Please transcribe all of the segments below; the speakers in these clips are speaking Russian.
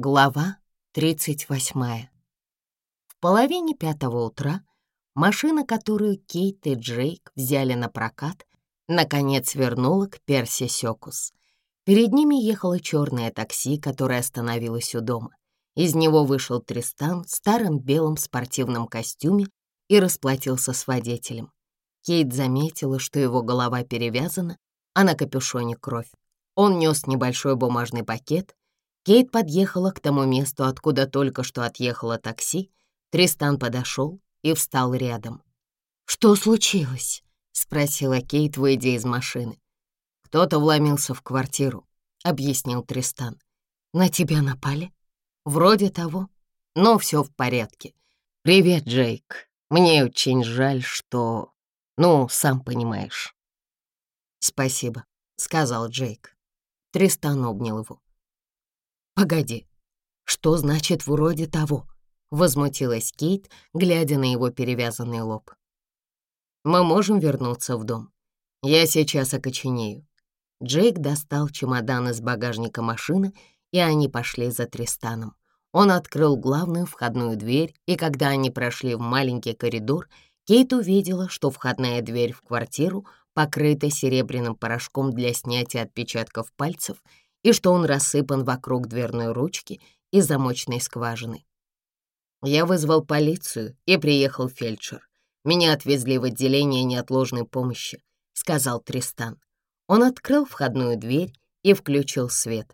Глава 38. В половине пятого утра машина, которую Кейт и Джейк взяли на прокат, наконец вернула к Перси Сёкус. Перед ними ехало черное такси, которое остановилось у дома. Из него вышел Тристан в старом белом спортивном костюме и расплатился с водителем. Кейт заметила, что его голова перевязана, а на капюшоне кровь. Он нес небольшой бумажный пакет, Кейт подъехала к тому месту, откуда только что отъехало такси. Тристан подошел и встал рядом. «Что случилось?» — спросила Кейт, выйдя из машины. «Кто-то вломился в квартиру», — объяснил Тристан. «На тебя напали?» «Вроде того, но все в порядке. Привет, Джейк. Мне очень жаль, что... Ну, сам понимаешь». «Спасибо», — сказал Джейк. Тристан обнял его. Погоди, что значит вроде того?» — возмутилась Кейт, глядя на его перевязанный лоб. «Мы можем вернуться в дом. Я сейчас окоченею». Джейк достал чемодан из багажника машины, и они пошли за Тристаном. Он открыл главную входную дверь, и когда они прошли в маленький коридор, Кейт увидела, что входная дверь в квартиру покрыта серебряным порошком для снятия отпечатков пальцев — и что он рассыпан вокруг дверной ручки и замочной скважины. Я вызвал полицию, и приехал фельдшер. Меня отвезли в отделение неотложной помощи, сказал Тристан. Он открыл входную дверь и включил свет.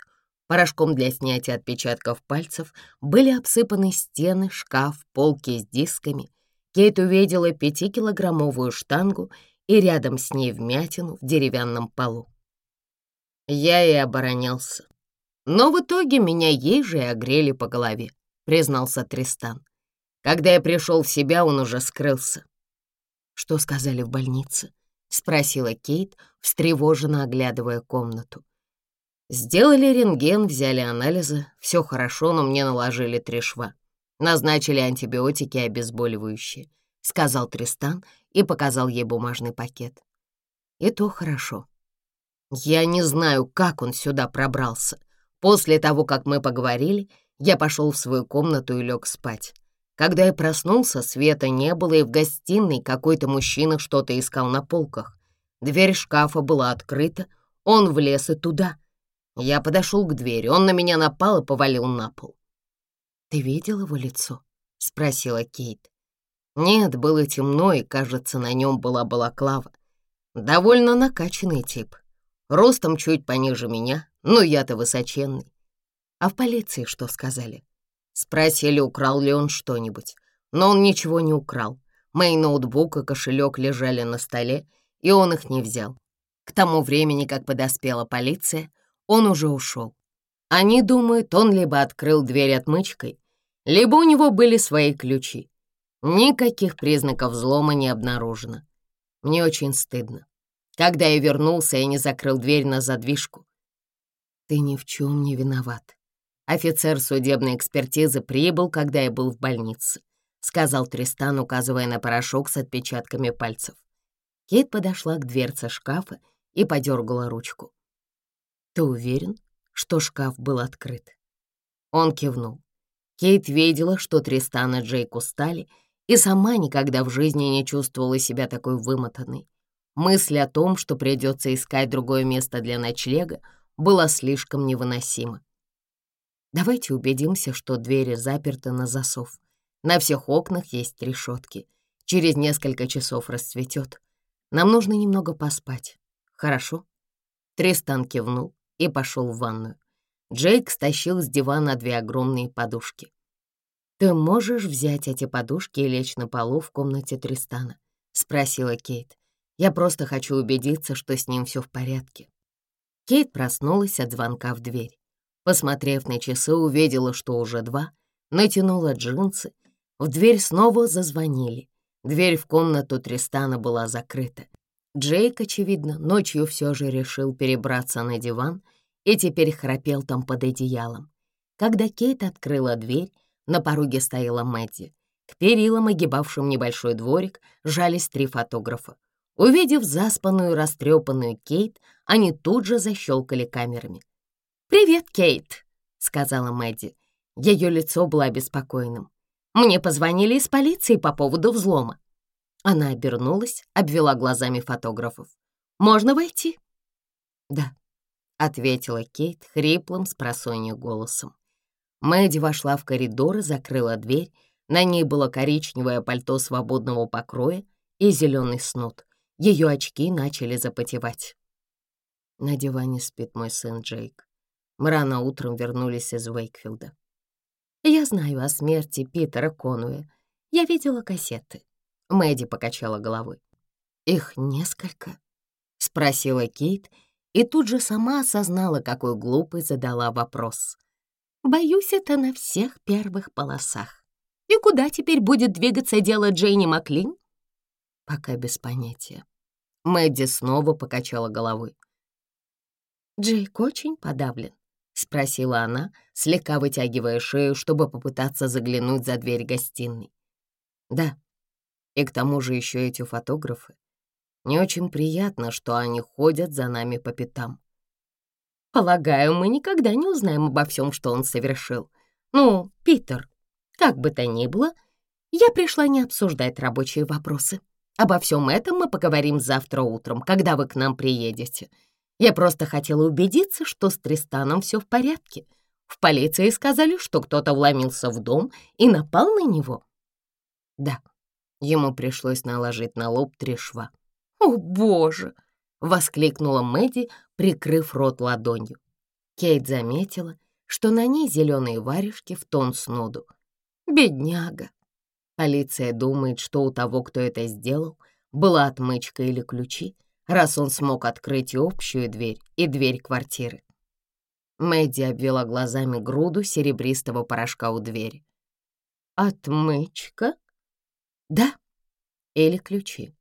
Порошком для снятия отпечатков пальцев были обсыпаны стены, шкаф, полки с дисками. Кейт увидела пятикилограммовую штангу и рядом с ней вмятину в деревянном полу. Я и оборонялся. Но в итоге меня ей же и огрели по голове, признался Тристан. Когда я пришел в себя, он уже скрылся. Что сказали в больнице? Спросила Кейт, встревоженно оглядывая комнату. Сделали рентген, взяли анализы. Все хорошо, но мне наложили три шва. Назначили антибиотики и обезболивающие, сказал Тристан и показал ей бумажный пакет. И то хорошо, я не знаю, как он сюда пробрался. После того, как мы поговорили, я пошел в свою комнату и лег спать. Когда я проснулся, света не было, и в гостиной какой-то мужчина что-то искал на полках. Дверь шкафа была открыта, он влез и туда. Я подошел к двери, он на меня напал и повалил на пол. «Ты видел его лицо?» — спросила Кейт. Нет, было темно, и, кажется, на нем была балаклава. Довольно накачанный тип ростом чуть пониже меня, но я-то высоченный. А в полиции что сказали? Спросили, украл ли он что-нибудь, но он ничего не украл. Мои ноутбук и кошелек лежали на столе, и он их не взял. К тому времени, как подоспела полиция, он уже ушел. Они думают, он либо открыл дверь отмычкой, либо у него были свои ключи. Никаких признаков взлома не обнаружено. Мне очень стыдно. Когда я вернулся, я не закрыл дверь на задвижку. Ты ни в чем не виноват. Офицер судебной экспертизы прибыл, когда я был в больнице, сказал Тристан, указывая на порошок с отпечатками пальцев. Кейт подошла к дверце шкафа и подергала ручку. «Ты уверен, что шкаф был открыт?» Он кивнул. Кейт видела, что Тристан и Джейк устали, и сама никогда в жизни не чувствовала себя такой вымотанной. Мысль о том, что придется искать другое место для ночлега, была слишком невыносима. Давайте убедимся, что двери заперты на засов. На всех окнах есть решетки. Через несколько часов расцветет. Нам нужно немного поспать. Хорошо? Тристан кивнул и пошел в ванную. Джейк стащил с дивана две огромные подушки. «Ты можешь взять эти подушки и лечь на полу в комнате Тристана?» — спросила Кейт. Я просто хочу убедиться, что с ним все в порядке». Кейт проснулась от звонка в дверь. Посмотрев на часы, увидела, что уже два, натянула джинсы. В дверь снова зазвонили. Дверь в комнату Тристана была закрыта. Джейк, очевидно, ночью все же решил перебраться на диван и теперь храпел там под одеялом. Когда Кейт открыла дверь, на пороге стояла Мэдди. К перилам, огибавшим небольшой дворик, жались три фотографа. Увидев заспанную, растрепанную Кейт, они тут же защелкали камерами. «Привет, Кейт!» — сказала Мэдди. Ее лицо было обеспокоенным. «Мне позвонили из полиции по поводу взлома». Она обернулась, обвела глазами фотографов. «Можно войти?» «Да», — ответила Кейт хриплым с голосом. Мэдди вошла в коридор и закрыла дверь. На ней было коричневое пальто свободного покроя и зеленый снуд. Ее очки начали запотевать. На диване спит мой сын Джейк. Мы рано утром вернулись из Уэйкфилда. Я знаю о смерти Питера Конуэ. Я видела кассеты. Мэдди покачала головой. «Их несколько?» — спросила Кейт, и тут же сама осознала, какой глупый задала вопрос. «Боюсь, это на всех первых полосах. И куда теперь будет двигаться дело Джейни Маклин?» «Пока без понятия», Мэдди снова покачала головой. «Джейк очень подавлен», — спросила она, слегка вытягивая шею, чтобы попытаться заглянуть за дверь гостиной. «Да, и к тому же еще эти фотографы. Не очень приятно, что они ходят за нами по пятам. Полагаю, мы никогда не узнаем обо всем, что он совершил. Ну, Питер, как бы то ни было, я пришла не обсуждать рабочие вопросы». Обо всем этом мы поговорим завтра утром, когда вы к нам приедете. Я просто хотела убедиться, что с Тристаном все в порядке. В полиции сказали, что кто-то вломился в дом и напал на него. Да, ему пришлось наложить на лоб три шва. «О, боже!» — воскликнула Мэдди, прикрыв рот ладонью. Кейт заметила, что на ней зеленые варежки в тон сноду. «Бедняга!» Полиция думает, что у того, кто это сделал, была отмычка или ключи, раз он смог открыть общую дверь, и дверь квартиры. Мэдди обвела глазами груду серебристого порошка у двери. «Отмычка?» «Да. Или ключи?»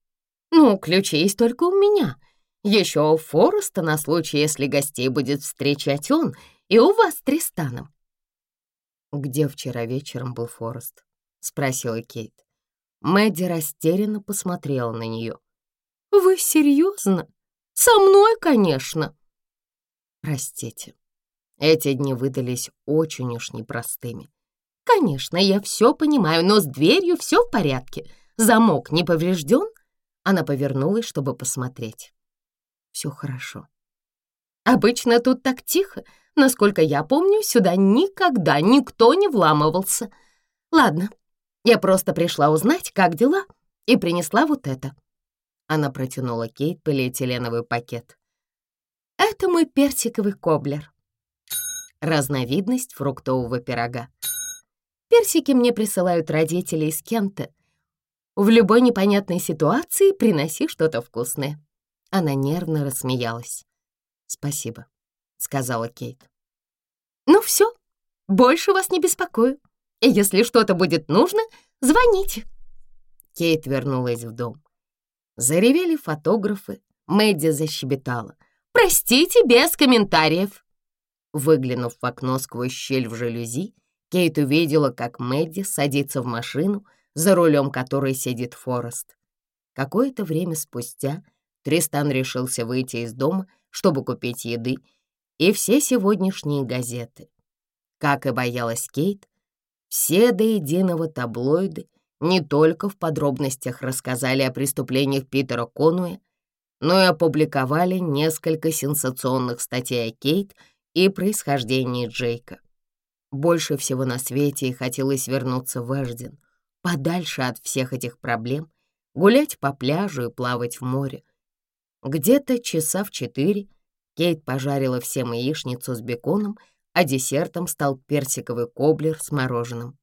«Ну, ключи есть только у меня. Еще у Фореста на случай, если гостей будет встречать он, и у вас с Тристаном». «Где вчера вечером был Форест?» — спросила Кейт. Мэдди растерянно посмотрела на нее. «Вы серьезно? Со мной, конечно!» «Простите, эти дни выдались очень уж непростыми. Конечно, я все понимаю, но с дверью все в порядке. Замок не поврежден?» Она повернулась, чтобы посмотреть. «Все хорошо. Обычно тут так тихо. Насколько я помню, сюда никогда никто не вламывался. Ладно, я просто пришла узнать, как дела, и принесла вот это». Она протянула Кейт полиэтиленовый пакет. «Это мой персиковый коблер. Разновидность фруктового пирога. Персики мне присылают родители из Кента. В любой непонятной ситуации приноси что-то вкусное». Она нервно рассмеялась. «Спасибо», — сказала Кейт. «Ну все, больше вас не беспокою», и если что-то будет нужно, звоните». Кейт вернулась в дом. Заревели фотографы. Мэдди защебетала. «Простите, без комментариев!» Выглянув в окно сквозь щель в жалюзи, Кейт увидела, как Мэдди садится в машину, за рулем которой сидит Форест. Какое-то время спустя Тристан решился выйти из дома, чтобы купить еды, и все сегодняшние газеты. Как и боялась Кейт, все до единого таблоиды не только в подробностях рассказали о преступлениях Питера Конуэ, но и опубликовали несколько сенсационных статей о Кейт и происхождении Джейка. Больше всего на свете и хотелось вернуться в Эжден, подальше от всех этих проблем, гулять по пляжу и плавать в море. Где-то часа в четыре Кейт пожарила всем яичницу с беконом — а десертом стал персиковый коблер с мороженым.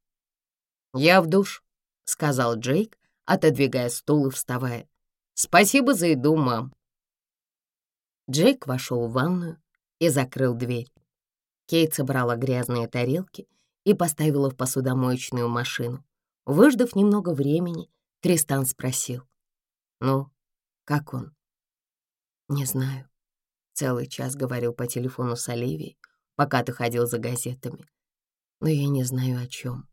«Я в душ», — сказал Джейк, отодвигая стул и вставая. «Спасибо за еду, мам». Джейк вошел в ванную и закрыл дверь. Кейт собрала грязные тарелки и поставила в посудомоечную машину. Выждав немного времени, Тристан спросил. «Ну, как он?» «Не знаю». Целый час говорил по телефону с Оливией, пока ты ходил за газетами. Но я не знаю, о чем.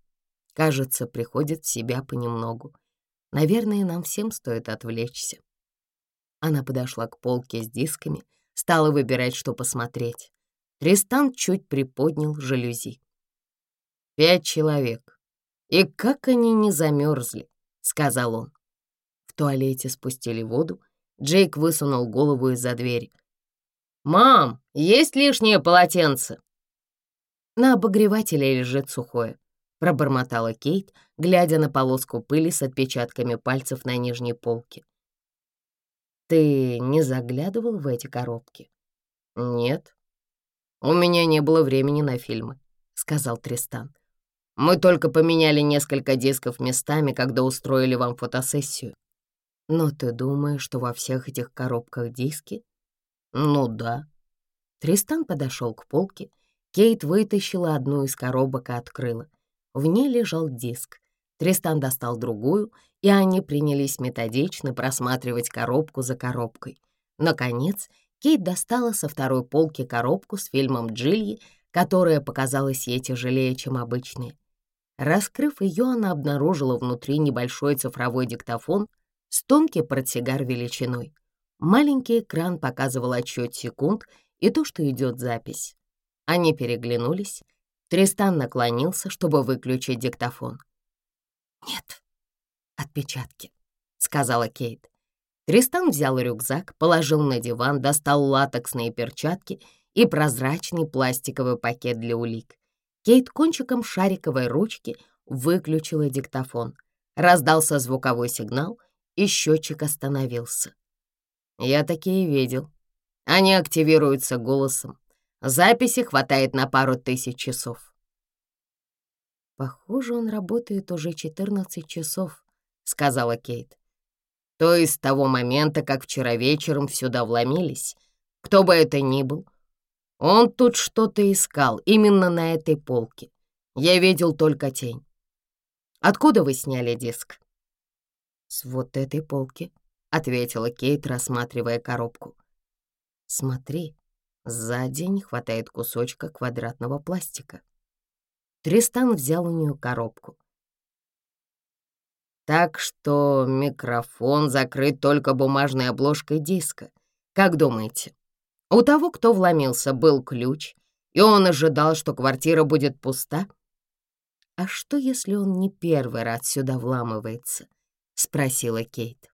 Кажется, приходит в себя понемногу. Наверное, нам всем стоит отвлечься. Она подошла к полке с дисками, стала выбирать, что посмотреть. Тристан чуть приподнял жалюзи. «Пять человек. И как они не замерзли!» — сказал он. В туалете спустили воду. Джейк высунул голову из-за двери. «Мам, есть лишнее полотенце?» «На обогревателе лежит сухое», — пробормотала Кейт, глядя на полоску пыли с отпечатками пальцев на нижней полке. «Ты не заглядывал в эти коробки?» «Нет. У меня не было времени на фильмы», — сказал Тристан. «Мы только поменяли несколько дисков местами, когда устроили вам фотосессию». «Но ты думаешь, что во всех этих коробках диски?» «Ну да». Тристан подошел к полке. Кейт вытащила одну из коробок и открыла. В ней лежал диск. Тристан достал другую, и они принялись методично просматривать коробку за коробкой. Наконец, Кейт достала со второй полки коробку с фильмом Джильи, которая показалась ей тяжелее, чем обычные. Раскрыв ее, она обнаружила внутри небольшой цифровой диктофон с тонкий портсигар величиной — Маленький экран показывал отсчет секунд и то, что идет запись. Они переглянулись. Тристан наклонился, чтобы выключить диктофон. «Нет, отпечатки», — сказала Кейт. Тристан взял рюкзак, положил на диван, достал латексные перчатки и прозрачный пластиковый пакет для улик. Кейт кончиком шариковой ручки выключила диктофон. Раздался звуковой сигнал, и счетчик остановился. Я такие видел. Они активируются голосом. Записи хватает на пару тысяч часов. «Похоже, он работает уже 14 часов», — сказала Кейт. «То есть с того момента, как вчера вечером сюда вломились, кто бы это ни был, он тут что-то искал, именно на этой полке. Я видел только тень. Откуда вы сняли диск?» «С вот этой полки», ответила Кейт, рассматривая коробку. Смотри, сзади не хватает кусочка квадратного пластика. Тристан взял у нее коробку. Так что микрофон закрыт только бумажной обложкой диска. Как думаете, у того, кто вломился, был ключ, и он ожидал, что квартира будет пуста? А что, если он не первый раз сюда вламывается? — спросила Кейт.